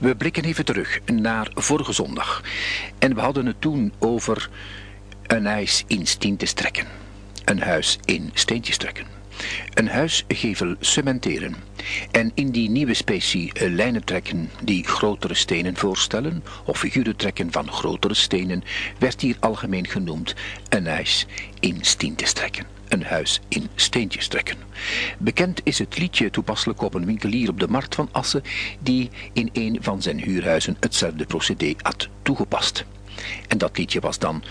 We blikken even terug naar vorige zondag. En we hadden het toen over een ijs in stientes trekken. Een huis in steentjes trekken. Een huisgevel cementeren. En in die nieuwe specie eh, lijnen trekken die grotere stenen voorstellen, of figuren trekken van grotere stenen, werd hier algemeen genoemd een huis in stientes trekken een huis in steentjes trekken. Bekend is het liedje toepasselijk op een winkelier op de markt van Assen die in een van zijn huurhuizen hetzelfde procedé had toegepast. En dat liedje was dan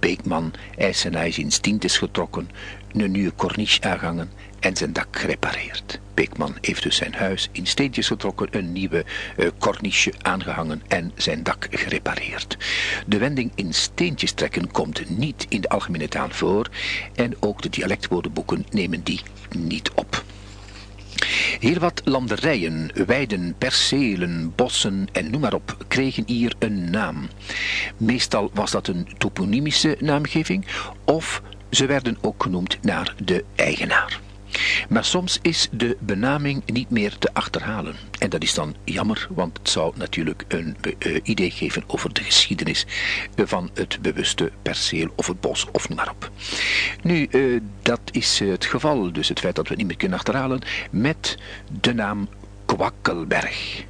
Beekman, ijs en ijs in stientes getrokken, een nieuwe corniche aangangen en zijn dak gerepareerd. Beekman heeft dus zijn huis in steentjes getrokken, een nieuwe uh, corniche aangehangen en zijn dak gerepareerd. De wending in steentjes trekken komt niet in de algemene taal voor en ook de dialectwoordenboeken nemen die niet op. Heel wat landerijen, weiden, percelen, bossen en noem maar op kregen hier een naam. Meestal was dat een toponymische naamgeving of ze werden ook genoemd naar de eigenaar. Maar soms is de benaming niet meer te achterhalen. En dat is dan jammer, want het zou natuurlijk een uh, idee geven over de geschiedenis van het bewuste perceel of het bos of noem maar op. Nu, uh, dat is het geval, dus het feit dat we het niet meer kunnen achterhalen, met de naam Kwakkelberg.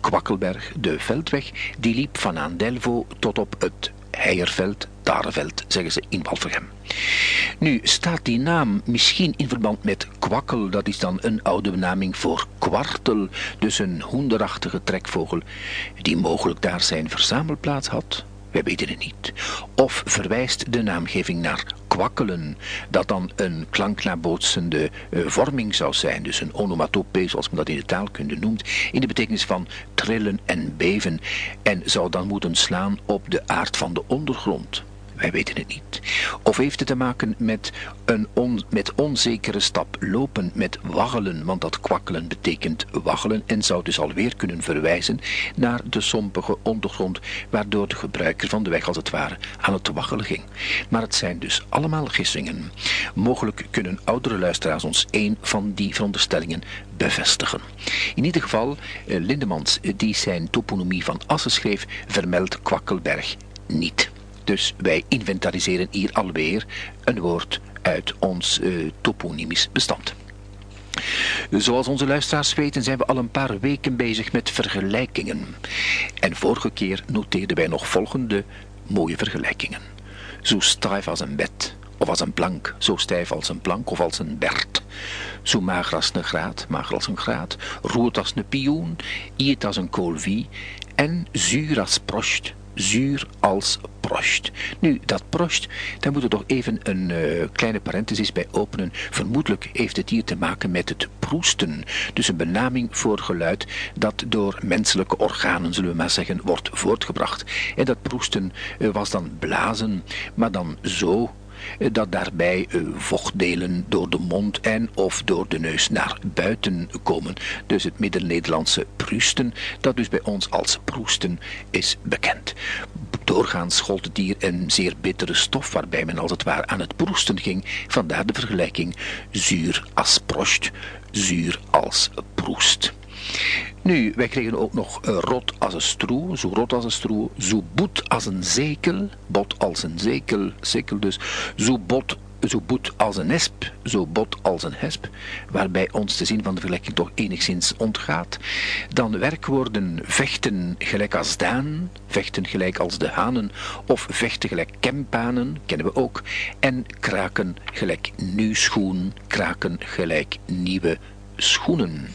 Kwakkelberg, de veldweg, die liep van aan Delvo tot op het Heierveld, Dareveld, zeggen ze in Walvergem. Nu staat die naam misschien in verband met kwakkel, dat is dan een oude benaming voor kwartel, dus een hoenderachtige trekvogel die mogelijk daar zijn verzamelplaats had. Wij weten het niet. Of verwijst de naamgeving naar kwakkelen, dat dan een klanknabootsende uh, vorming zou zijn, dus een onomatopee, zoals men dat in de taalkunde noemt, in de betekenis van trillen en beven, en zou dan moeten slaan op de aard van de ondergrond. Wij weten het niet. Of heeft het te maken met een met onzekere stap lopen, met waggelen, want dat kwakkelen betekent waggelen en zou dus alweer kunnen verwijzen naar de sompige ondergrond, waardoor de gebruiker van de weg als het ware aan het waggelen ging. Maar het zijn dus allemaal gissingen. Mogelijk kunnen oudere luisteraars ons een van die veronderstellingen bevestigen. In ieder geval, eh, Lindemans, eh, die zijn toponomie van Assen schreef, vermeldt Kwakkelberg niet. Dus wij inventariseren hier alweer een woord uit ons uh, toponymisch bestand. Zoals onze luisteraars weten zijn we al een paar weken bezig met vergelijkingen. En vorige keer noteerden wij nog volgende mooie vergelijkingen. Zo stijf als een bed, of als een plank, zo stijf als een plank of als een bert. Zo mager als een graad, mager als een graad, rood als een pioen, iet als een koolvie en zuur als prost, zuur als prost. Nu, dat prost, daar moeten we toch even een uh, kleine parenthesis bij openen. Vermoedelijk heeft het hier te maken met het proesten. Dus een benaming voor geluid dat door menselijke organen, zullen we maar zeggen, wordt voortgebracht. En dat proesten uh, was dan blazen, maar dan zo eh, dat daarbij eh, vochtdelen door de mond en of door de neus naar buiten komen. Dus het Midden-Nederlandse prusten, dat dus bij ons als proesten is bekend. Doorgaans schold het dier een zeer bittere stof waarbij men als het ware aan het proesten ging. Vandaar de vergelijking zuur als prost, zuur als proest. Nu, wij kregen ook nog uh, rot als een stroe, zo rot als een stroe, zo boet als een zekel, bot als een zekel, zekel dus, zo bot zo boet als een hesp, zo bot als een hesp, waarbij ons de zin van de vergelijking toch enigszins ontgaat. Dan werkwoorden vechten gelijk als daan, vechten gelijk als de hanen, of vechten gelijk kempanen, kennen we ook, en kraken gelijk nieuw schoen, kraken gelijk nieuwe schoenen.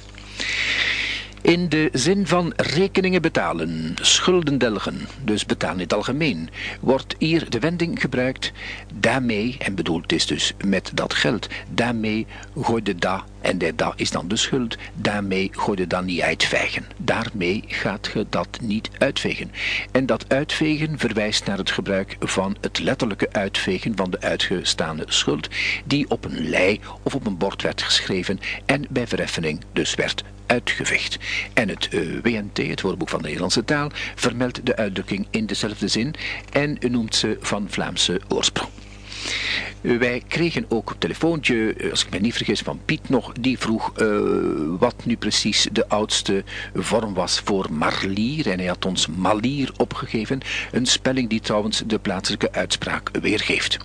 In de zin van rekeningen betalen, schulden delgen, dus betalen in het algemeen, wordt hier de wending gebruikt daarmee, en bedoeld is dus met dat geld, daarmee gooide da, en de da is dan de schuld, daarmee gooide dan niet uitvegen. Daarmee gaat je dat niet uitvegen. En dat uitvegen verwijst naar het gebruik van het letterlijke uitvegen van de uitgestaande schuld, die op een lei of op een bord werd geschreven en bij vereffening dus werd uitgevecht. En het eh, WNT, het woordenboek van de Nederlandse taal, vermeldt de uitdrukking in dezelfde zin en noemt ze van Vlaamse oorsprong. Wij kregen ook een telefoontje, als ik me niet vergis, van Piet nog, die vroeg wat nu precies de oudste vorm was voor marlier. En hij had ons malier opgegeven, een spelling die trouwens de plaatselijke uitspraak weergeeft.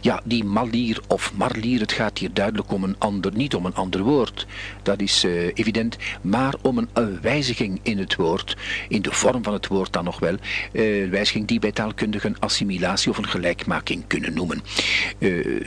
Ja, die malier of marlier, het gaat hier duidelijk om een ander, niet om een ander woord. Dat is evident, maar om een wijziging in het woord, in de vorm van het woord dan nog wel, uh, wijziging die bij taalkundigen assimilatie of een gelijkmaking kunnen noemen.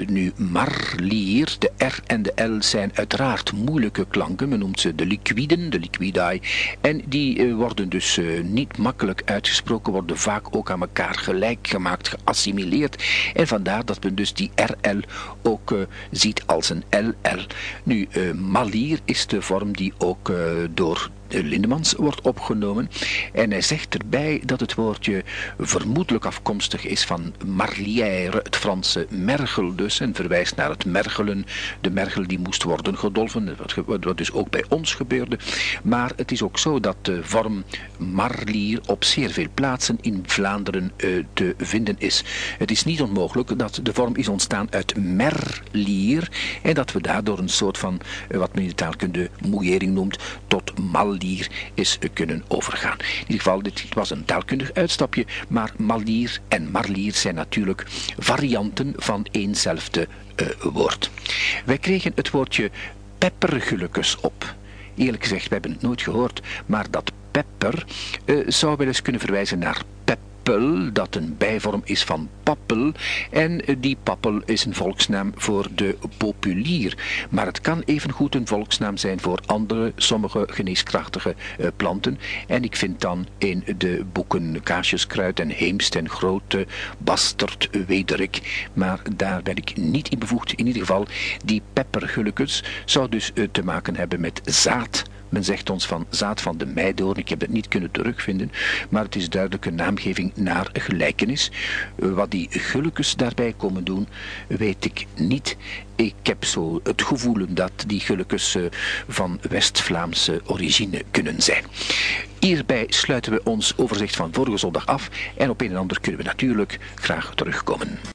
Nu, marlier, de R en de L zijn uiteraard moeilijke klanken, men noemt ze de liquiden, de liquidae, en die uh, worden dus niet makkelijk uitgesproken, worden vaak ook aan elkaar gelijk gemaakt, geassimileerd, en vandaar dat men dus die RL ook ziet als een LL. Nu, malier is de vorm die ook door Lindemans wordt opgenomen. En hij zegt erbij dat het woordje vermoedelijk afkomstig is van marlière, het Franse mergel dus, en verwijst naar het mergelen. De mergel die moest worden gedolven, wat, dus ook bij ons gebeurde. Maar het is ook zo dat de vorm marlier op zeer veel plaatsen in Vlaanderen uh, te vinden is. Het is niet onmogelijk dat de vorm is ontstaan uit merlier en dat we daardoor een soort van, uh, wat men in de taalkunde moeiering noemt, tot mal Malier is kunnen overgaan. In ieder geval, dit was een taalkundig uitstapje, maar Malier en Marlier zijn natuurlijk varianten van éénzelfde uh, woord. Wij kregen het woordje peppergulletjes op. Eerlijk gezegd, we hebben het nooit gehoord, maar dat pepper uh, zou wel eens kunnen verwijzen naar dat een bijvorm is van pappel. En die pappel is een volksnaam voor de populier. Maar het kan evengoed een volksnaam zijn voor andere, sommige geneeskrachtige uh, planten. En ik vind dan in de boeken Kaasjeskruid en Heemst en Grote Bastard Wederik. Maar daar ben ik niet in bevoegd. In ieder geval, die peppergulletjes zou dus uh, te maken hebben met zaad men zegt ons van zaad van de meidoorn. Ik heb het niet kunnen terugvinden, maar het is duidelijk een naamgeving naar gelijkenis. Eh, wat die gulkes daarbij komen doen, weet ik niet. Ik heb zo het gevoel dat die gulkes eh, van West-Vlaamse origine kunnen zijn. Hierbij sluiten we ons overzicht van vorige zondag af en op een en ander kunnen we natuurlijk graag terugkomen.